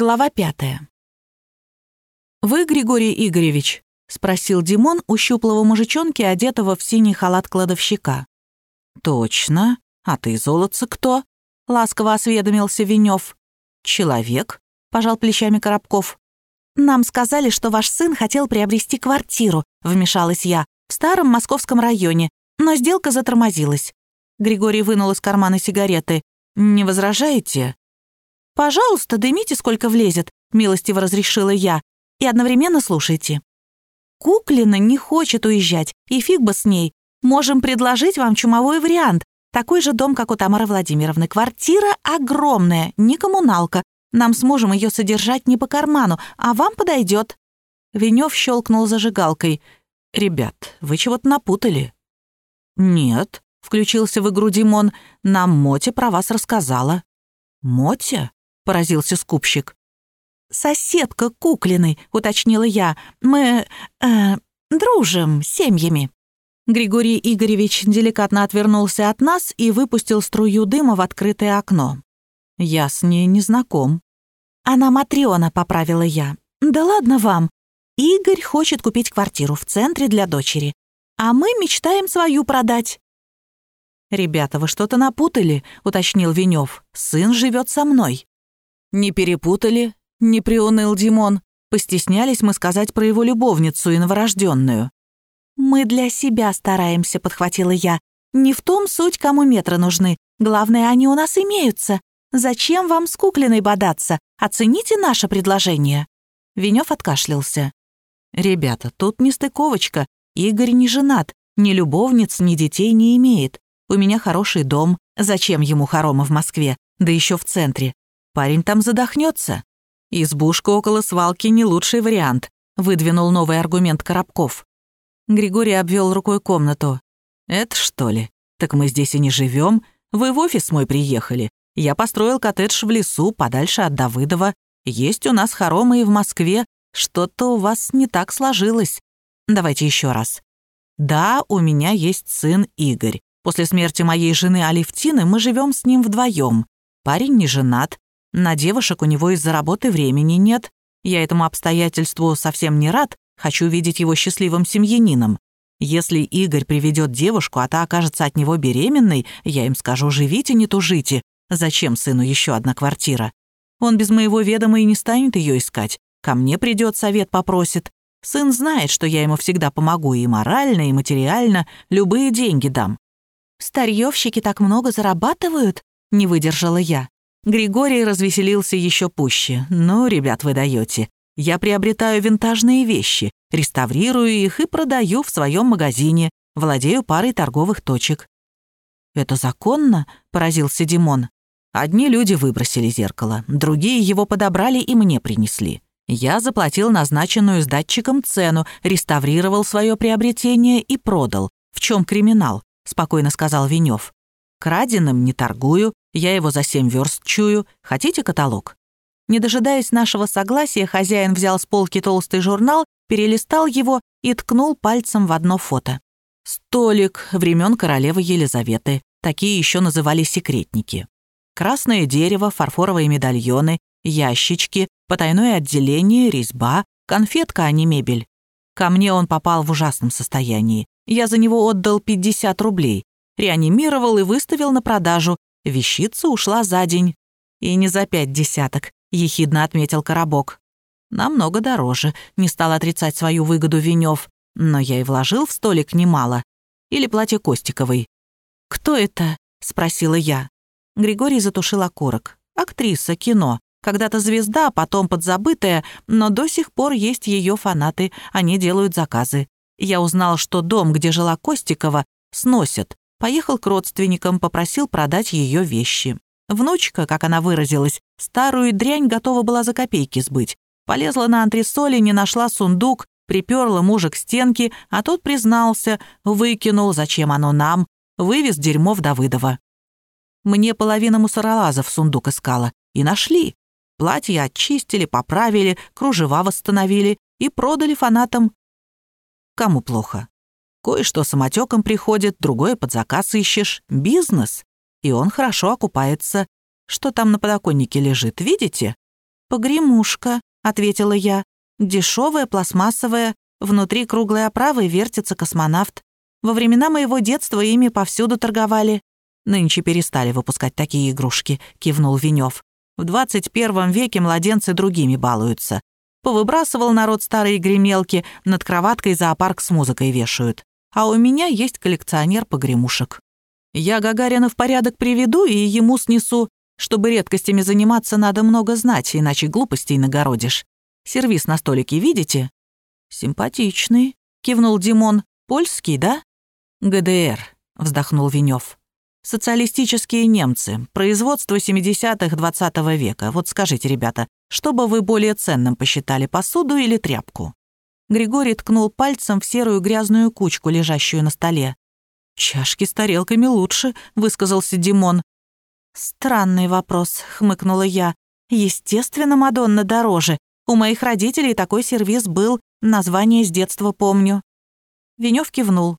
Глава пятая. «Вы, Григорий Игоревич?» — спросил Димон у щуплого мужичонки, одетого в синий халат кладовщика. «Точно. А ты, золотце, кто?» — ласково осведомился Венёв. «Человек», — пожал плечами Коробков. «Нам сказали, что ваш сын хотел приобрести квартиру», — вмешалась я, «в старом московском районе, но сделка затормозилась». Григорий вынул из кармана сигареты. «Не возражаете?» «Пожалуйста, дымите, сколько влезет», — милостиво разрешила я, «и одновременно слушайте». Куклина не хочет уезжать, и фиг бы с ней. Можем предложить вам чумовой вариант. Такой же дом, как у Тамары Владимировны. Квартира огромная, не коммуналка. Нам с мужем ее содержать не по карману, а вам подойдет. Венев щелкнул зажигалкой. «Ребят, вы чего-то напутали». «Нет», — включился в игру Димон, — «нам Мотя про вас рассказала». «Мотя?» Поразился скупщик. «Соседка Куклиной», — уточнила я. «Мы... Э, дружим семьями». Григорий Игоревич деликатно отвернулся от нас и выпустил струю дыма в открытое окно. «Я с ней не знаком». «Она Матриона», — поправила я. «Да ладно вам. Игорь хочет купить квартиру в центре для дочери, а мы мечтаем свою продать». «Ребята, вы что-то напутали», — уточнил Венёв. «Сын живет со мной». «Не перепутали?» — не приуныл Димон. Постеснялись мы сказать про его любовницу и новорожденную. «Мы для себя стараемся», — подхватила я. «Не в том суть, кому метры нужны. Главное, они у нас имеются. Зачем вам с куклиной бодаться? Оцените наше предложение». Венёв откашлялся. «Ребята, тут не стыковочка. Игорь не женат, ни любовниц, ни детей не имеет. У меня хороший дом. Зачем ему хоромы в Москве? Да еще в центре. Парень там задохнется. Избушка около свалки не лучший вариант, выдвинул новый аргумент Коробков. Григорий обвел рукой комнату. Это что ли? Так мы здесь и не живем. Вы в офис мой приехали. Я построил коттедж в лесу, подальше от Давыдова. Есть у нас хоромы и в Москве. Что-то у вас не так сложилось. Давайте еще раз. Да, у меня есть сын Игорь. После смерти моей жены Алевтины мы живем с ним вдвоем. Парень не женат, на девушек у него из-за работы времени нет. Я этому обстоятельству совсем не рад, хочу видеть его счастливым семьянином. Если Игорь приведет девушку, а та окажется от него беременной, я им скажу «живите, не тужите». Зачем сыну еще одна квартира? Он без моего ведома и не станет ее искать. Ко мне придет, совет попросит. Сын знает, что я ему всегда помогу и морально, и материально, любые деньги дам. «Старьевщики так много зарабатывают?» — не выдержала я. Григорий развеселился еще пуще. «Ну, ребят, вы даете. Я приобретаю винтажные вещи, реставрирую их и продаю в своем магазине, владею парой торговых точек». «Это законно?» — поразился Димон. Одни люди выбросили зеркало, другие его подобрали и мне принесли. Я заплатил назначенную с датчиком цену, реставрировал свое приобретение и продал. В чем криминал? спокойно сказал Венев. Краденым не торгую, я его за семь верст чую. Хотите каталог?» Не дожидаясь нашего согласия, хозяин взял с полки толстый журнал, перелистал его и ткнул пальцем в одно фото. Столик времен королевы Елизаветы. Такие еще называли секретники. Красное дерево, фарфоровые медальоны, ящички, потайное отделение, резьба, конфетка, а не мебель. Ко мне он попал в ужасном состоянии. Я за него отдал 50 рублей. Реанимировал и выставил на продажу, Вещица ушла за день. И не за пять десяток, ехидно отметил Коробок. Намного дороже, не стал отрицать свою выгоду Венев, но я и вложил в столик немало. Или платье Костиковой. «Кто это?» — спросила я. Григорий затушил окурок. «Актриса, кино. Когда-то звезда, потом подзабытая, но до сих пор есть ее фанаты, они делают заказы. Я узнал, что дом, где жила Костикова, сносят, Поехал к родственникам, попросил продать ее вещи. Внучка, как она выразилась, старую дрянь готова была за копейки сбыть. Полезла на антресоли, не нашла сундук, приперла мужа к стенке, а тот признался, выкинул, зачем оно нам, вывез дерьмо в Давыдова. Мне половина мусоролазов сундук искала. И нашли. Платье очистили, поправили, кружева восстановили и продали фанатам. Кому плохо? Кое-что самотеком приходит, другое под заказ ищешь. Бизнес. И он хорошо окупается. Что там на подоконнике лежит, видите? «Погремушка», — ответила я. «Дешевая, пластмассовая, внутри круглой оправы вертится космонавт. Во времена моего детства ими повсюду торговали». «Нынче перестали выпускать такие игрушки», — кивнул Венев. «В 21 веке младенцы другими балуются. Повыбрасывал народ старые гремелки, над кроваткой зоопарк с музыкой вешают. А у меня есть коллекционер погремушек. Я Гагарина в порядок приведу и ему снесу. Чтобы редкостями заниматься, надо много знать, иначе глупостей нагородишь. Сервис на столике видите?» «Симпатичный», — кивнул Димон. «Польский, да?» «ГДР», — вздохнул Венев. «Социалистические немцы. Производство 70-х 20 -го века. Вот скажите, ребята, что бы вы более ценным посчитали, посуду или тряпку?» Григорий ткнул пальцем в серую грязную кучку, лежащую на столе. «Чашки с тарелками лучше», — высказался Димон. «Странный вопрос», — хмыкнула я. «Естественно, Мадонна дороже. У моих родителей такой сервиз был, название с детства помню». Венёв кивнул.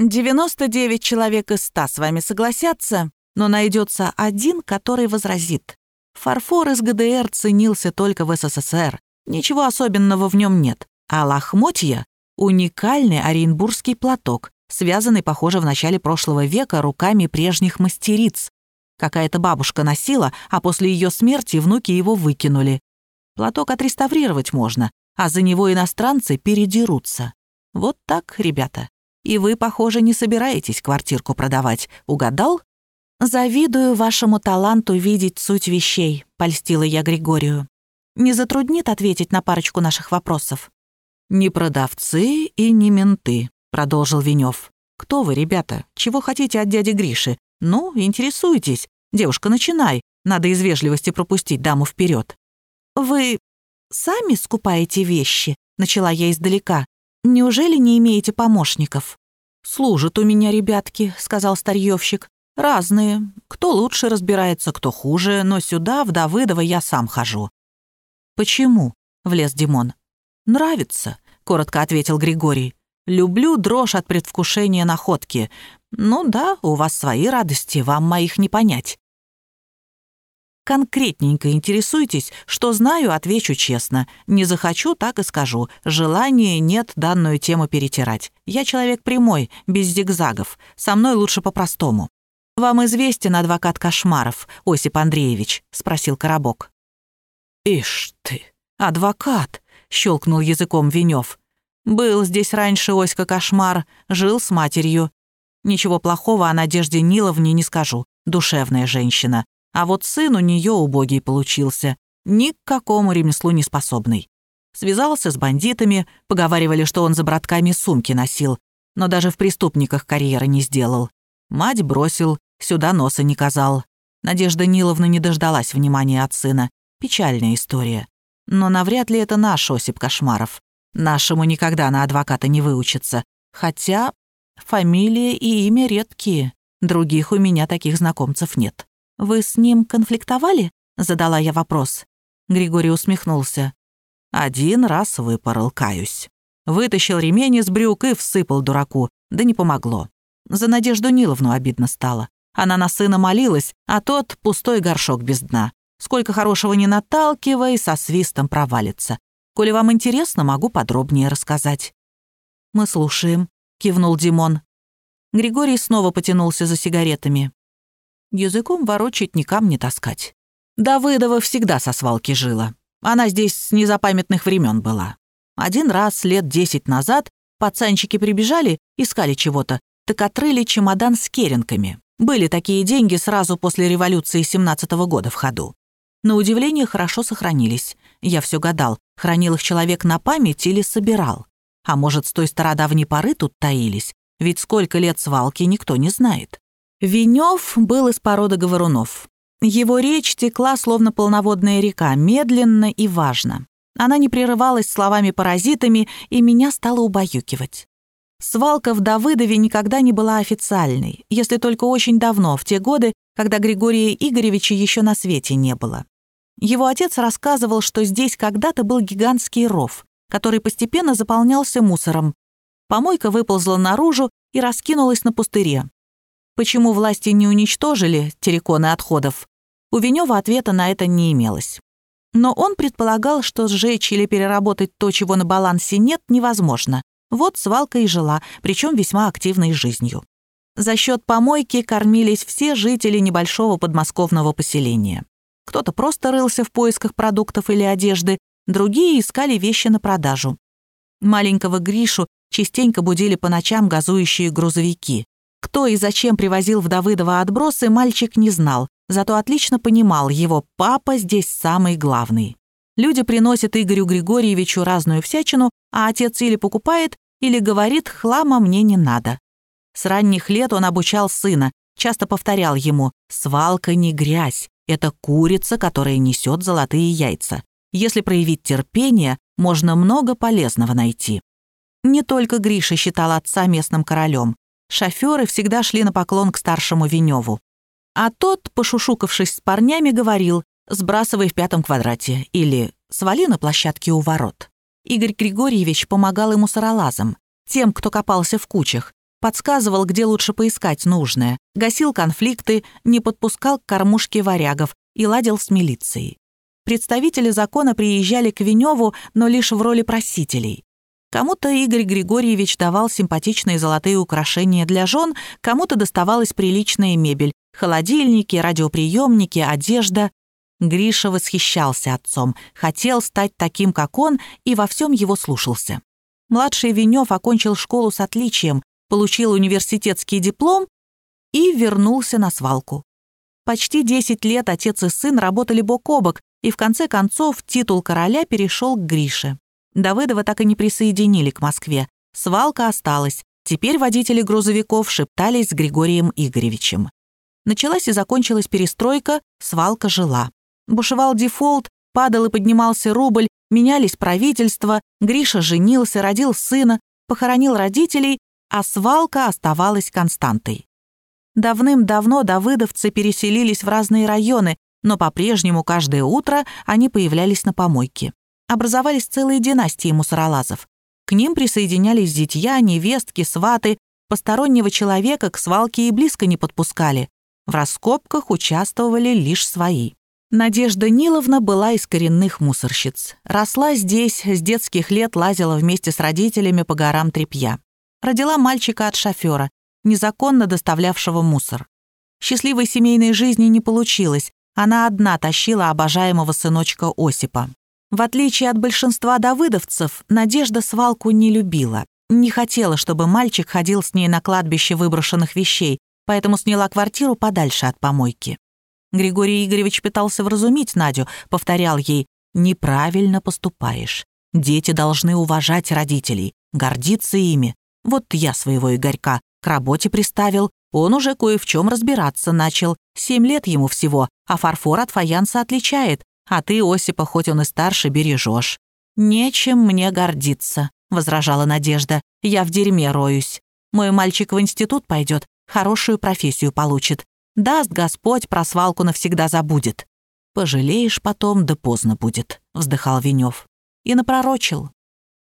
«99 человек из ста с вами согласятся, но найдется один, который возразит. Фарфор из ГДР ценился только в СССР. Ничего особенного в нем нет. А лохмотья — уникальный оренбургский платок, связанный, похоже, в начале прошлого века руками прежних мастериц. Какая-то бабушка носила, а после ее смерти внуки его выкинули. Платок отреставрировать можно, а за него иностранцы передерутся. Вот так, ребята. И вы, похоже, не собираетесь квартирку продавать. Угадал? «Завидую вашему таланту видеть суть вещей», — польстила я Григорию. «Не затруднит ответить на парочку наших вопросов?» «Не продавцы и не менты», — продолжил Венев. «Кто вы, ребята? Чего хотите от дяди Гриши? Ну, интересуйтесь. Девушка, начинай. Надо из вежливости пропустить даму вперед. «Вы сами скупаете вещи?» — начала я издалека. «Неужели не имеете помощников?» «Служат у меня ребятки», — сказал старьевщик. «Разные. Кто лучше разбирается, кто хуже, но сюда, в Давыдово, я сам хожу». «Почему?» — влез Димон. «Нравится», — коротко ответил Григорий. «Люблю дрожь от предвкушения находки. Ну да, у вас свои радости, вам моих не понять». Конкретненько интересуйтесь, что знаю, отвечу честно. Не захочу, так и скажу. Желания нет данную тему перетирать. Я человек прямой, без зигзагов. Со мной лучше по-простому. «Вам известен адвокат Кошмаров, Осип Андреевич?» — спросил Коробок. «Ишь ты, адвокат!» — щелкнул языком Венев. «Был здесь раньше Оська Кошмар, жил с матерью. Ничего плохого о Надежде Ниловне не скажу, душевная женщина. А вот сын у нее убогий получился, ни к какому ремеслу не способный. Связался с бандитами, поговаривали, что он за братками сумки носил, но даже в преступниках карьеры не сделал. Мать бросил, Сюда носа не казал. Надежда Ниловна не дождалась внимания от сына. Печальная история. Но навряд ли это наш Осип Кошмаров. Нашему никогда на адвоката не выучится. Хотя фамилия и имя редкие. Других у меня таких знакомцев нет. «Вы с ним конфликтовали?» — задала я вопрос. Григорий усмехнулся. Один раз выпорол, каюсь. Вытащил ремень из брюк и всыпал дураку. Да не помогло. За Надежду Ниловну обидно стало. Она на сына молилась, а тот — пустой горшок без дна. Сколько хорошего не наталкивай, со свистом провалится. Коли вам интересно, могу подробнее рассказать». «Мы слушаем», — кивнул Димон. Григорий снова потянулся за сигаретами. Языком ворочать, никам не таскать. Давыдова всегда со свалки жила. Она здесь с незапамятных времен была. Один раз, лет десять назад, пацанчики прибежали, искали чего-то, так отрыли чемодан с керенками. Были такие деньги сразу после революции 17 -го года в ходу. На удивление хорошо сохранились. Я все гадал, хранил их человек на память или собирал. А может, с той стародавней поры тут таились? Ведь сколько лет свалки никто не знает. Венев был из породы говорунов. Его речь текла, словно полноводная река, медленно и важно. Она не прерывалась словами-паразитами, и меня стало убаюкивать. Свалка в Давыдове никогда не была официальной, если только очень давно, в те годы, когда Григория Игоревича еще на свете не было. Его отец рассказывал, что здесь когда-то был гигантский ров, который постепенно заполнялся мусором. Помойка выползла наружу и раскинулась на пустыре. Почему власти не уничтожили терриконы отходов? У Венева ответа на это не имелось. Но он предполагал, что сжечь или переработать то, чего на балансе нет, невозможно. Вот свалка и жила, причем весьма активной жизнью. За счет помойки кормились все жители небольшого подмосковного поселения. Кто-то просто рылся в поисках продуктов или одежды, другие искали вещи на продажу. Маленького Гришу частенько будили по ночам газующие грузовики. Кто и зачем привозил в Давыдово отбросы, мальчик не знал, зато отлично понимал, его папа здесь самый главный. Люди приносят Игорю Григорьевичу разную всячину, а отец или покупает, или говорит «хлама мне не надо». С ранних лет он обучал сына, часто повторял ему «свалка не грязь, это курица, которая несет золотые яйца. Если проявить терпение, можно много полезного найти». Не только Гриша считал отца местным королем. Шоферы всегда шли на поклон к старшему Веневу. А тот, пошушукавшись с парнями, говорил «сбрасывай в пятом квадрате» или «свали на площадке у ворот». Игорь Григорьевич помогал ему саралазам, тем, кто копался в кучах, подсказывал, где лучше поискать нужное, гасил конфликты, не подпускал к кормушке варягов и ладил с милицией. Представители закона приезжали к Веневу, но лишь в роли просителей. Кому-то Игорь Григорьевич давал симпатичные золотые украшения для жен, кому-то доставалась приличная мебель, холодильники, радиоприемники, одежда. Гриша восхищался отцом, хотел стать таким, как он, и во всем его слушался. Младший Венев окончил школу с отличием, получил университетский диплом и вернулся на свалку. Почти 10 лет отец и сын работали бок о бок, и в конце концов титул короля перешел к Грише. Давыдова так и не присоединили к Москве. Свалка осталась. Теперь водители грузовиков шептались с Григорием Игоревичем. Началась и закончилась перестройка, свалка жила. Бушевал дефолт, падал и поднимался рубль, менялись правительства, Гриша женился, родил сына, похоронил родителей, а свалка оставалась константой. Давным-давно давыдовцы переселились в разные районы, но по-прежнему каждое утро они появлялись на помойке образовались целые династии мусоролазов. К ним присоединялись зятья, невестки, сваты, постороннего человека к свалке и близко не подпускали. В раскопках участвовали лишь свои. Надежда Ниловна была из коренных мусорщиц. Росла здесь, с детских лет лазила вместе с родителями по горам тряпья. Родила мальчика от шофера, незаконно доставлявшего мусор. Счастливой семейной жизни не получилось, она одна тащила обожаемого сыночка Осипа. В отличие от большинства давыдовцев, Надежда свалку не любила. Не хотела, чтобы мальчик ходил с ней на кладбище выброшенных вещей, поэтому сняла квартиру подальше от помойки. Григорий Игоревич пытался вразумить Надю, повторял ей «Неправильно поступаешь. Дети должны уважать родителей, гордиться ими. Вот я своего Игорька к работе приставил, он уже кое в чем разбираться начал. Семь лет ему всего, а фарфор от фаянса отличает. А ты, Осипа, хоть он и старше, бережешь. «Нечем мне гордиться», — возражала Надежда. «Я в дерьме роюсь. Мой мальчик в институт пойдет, хорошую профессию получит. Даст Господь, про свалку навсегда забудет. Пожалеешь потом, да поздно будет», — вздыхал Венев. И напророчил.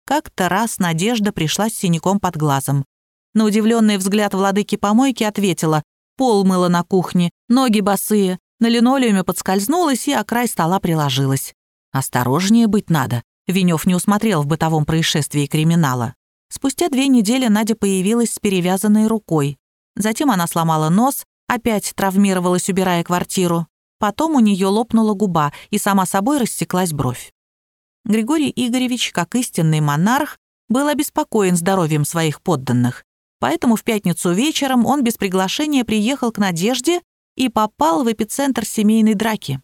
Как-то раз Надежда пришла с синяком под глазом. На удивленный взгляд владыки помойки ответила, «Пол мыло на кухне, ноги босые, на линолеуме подскользнулась и о край стола приложилась. Осторожнее быть надо. Венев не усмотрел в бытовом происшествии криминала. Спустя две недели Надя появилась с перевязанной рукой. Затем она сломала нос, опять травмировалась, убирая квартиру. Потом у нее лопнула губа, и сама собой рассеклась бровь. Григорий Игоревич, как истинный монарх, был обеспокоен здоровьем своих подданных. Поэтому в пятницу вечером он без приглашения приехал к Надежде и попал в эпицентр семейной драки.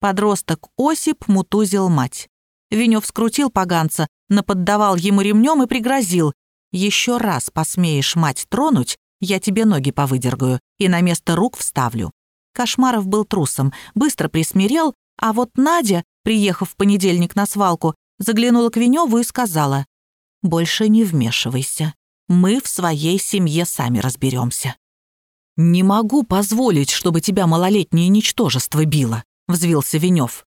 Подросток Осип мутузил мать. Венев скрутил поганца, наподдавал ему ремнем и пригрозил. «Еще раз посмеешь мать тронуть, я тебе ноги повыдергаю и на место рук вставлю». Кошмаров был трусом, быстро присмирел, а вот Надя, приехав в понедельник на свалку, заглянула к Веневу и сказала, «Больше не вмешивайся. Мы в своей семье сами разберемся». «Не могу позволить, чтобы тебя малолетнее ничтожество било», — взвился Венев.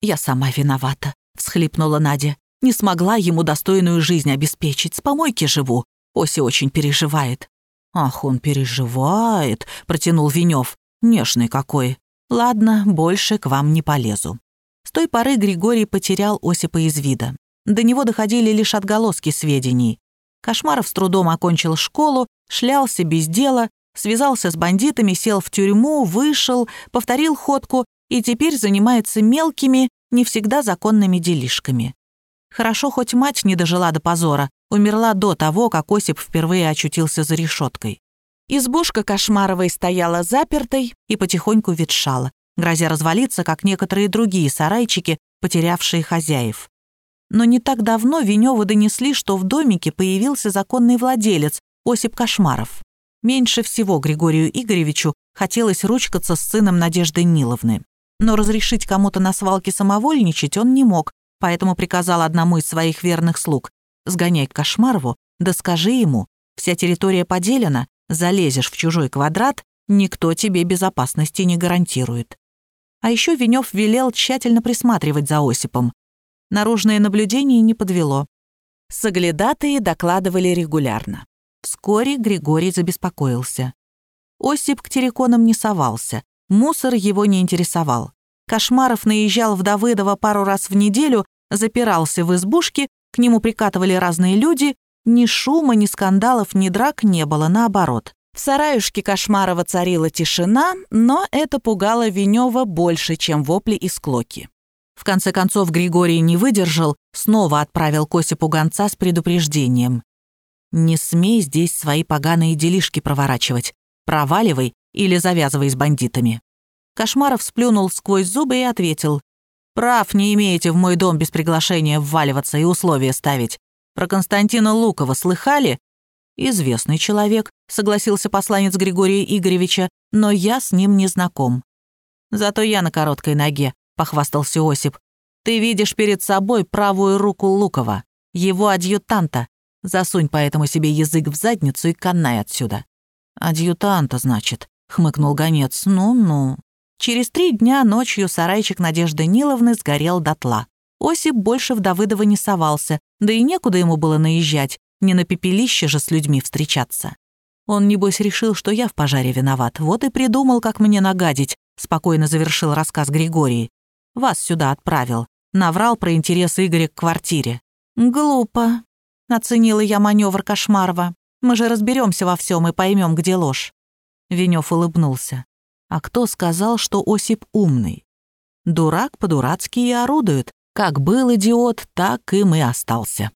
«Я сама виновата», — всхлипнула Надя. «Не смогла ему достойную жизнь обеспечить. С помойки живу. Ося очень переживает». «Ах, он переживает», — протянул Венев. «Нежный какой. Ладно, больше к вам не полезу». С той поры Григорий потерял Осипа из вида. До него доходили лишь отголоски сведений. Кошмаров с трудом окончил школу, шлялся без дела, связался с бандитами, сел в тюрьму, вышел, повторил ходку и теперь занимается мелкими, не всегда законными делишками. Хорошо, хоть мать не дожила до позора, умерла до того, как Осип впервые очутился за решеткой. Избушка Кошмаровой стояла запертой и потихоньку ветшала, грозя развалиться, как некоторые другие сарайчики, потерявшие хозяев. Но не так давно Венёвы донесли, что в домике появился законный владелец, Осип Кошмаров. Меньше всего Григорию Игоревичу хотелось ручкаться с сыном Надежды Ниловны. Но разрешить кому-то на свалке самовольничать он не мог, поэтому приказал одному из своих верных слуг «Сгоняй к Кошмарову, да скажи ему, вся территория поделена, залезешь в чужой квадрат, никто тебе безопасности не гарантирует». А еще Венев велел тщательно присматривать за Осипом. Наружное наблюдение не подвело. Соглядатые докладывали регулярно. Вскоре Григорий забеспокоился. Осип к терриконам не совался, мусор его не интересовал. Кошмаров наезжал в Давыдово пару раз в неделю, запирался в избушке, к нему прикатывали разные люди. Ни шума, ни скандалов, ни драк не было, наоборот. В сараюшке Кошмарова царила тишина, но это пугало Венева больше, чем вопли и склоки. В конце концов Григорий не выдержал, снова отправил к Осипу гонца с предупреждением. «Не смей здесь свои поганые делишки проворачивать. Проваливай или завязывай с бандитами». Кошмаров сплюнул сквозь зубы и ответил. «Прав не имеете в мой дом без приглашения вваливаться и условия ставить. Про Константина Лукова слыхали?» «Известный человек», — согласился посланец Григория Игоревича, «но я с ним не знаком». «Зато я на короткой ноге», — похвастался Осип. «Ты видишь перед собой правую руку Лукова, его адъютанта. Засунь поэтому себе язык в задницу и канай отсюда». «Адъютанта, значит», — хмыкнул гонец. «Ну-ну». Через три дня ночью сарайчик Надежды Ниловны сгорел дотла. Осип больше в Давыдово не совался, да и некуда ему было наезжать, не на пепелище же с людьми встречаться. Он, небось, решил, что я в пожаре виноват, вот и придумал, как мне нагадить, спокойно завершил рассказ Григорий. Вас сюда отправил. Наврал про интересы Игоря к квартире. Глупо. Оценила я маневр Кошмарова. Мы же разберемся во всем и поймем, где ложь. Венев улыбнулся. А кто сказал, что Осип умный? Дурак по-дурацки и орудует. Как был идиот, так им и остался.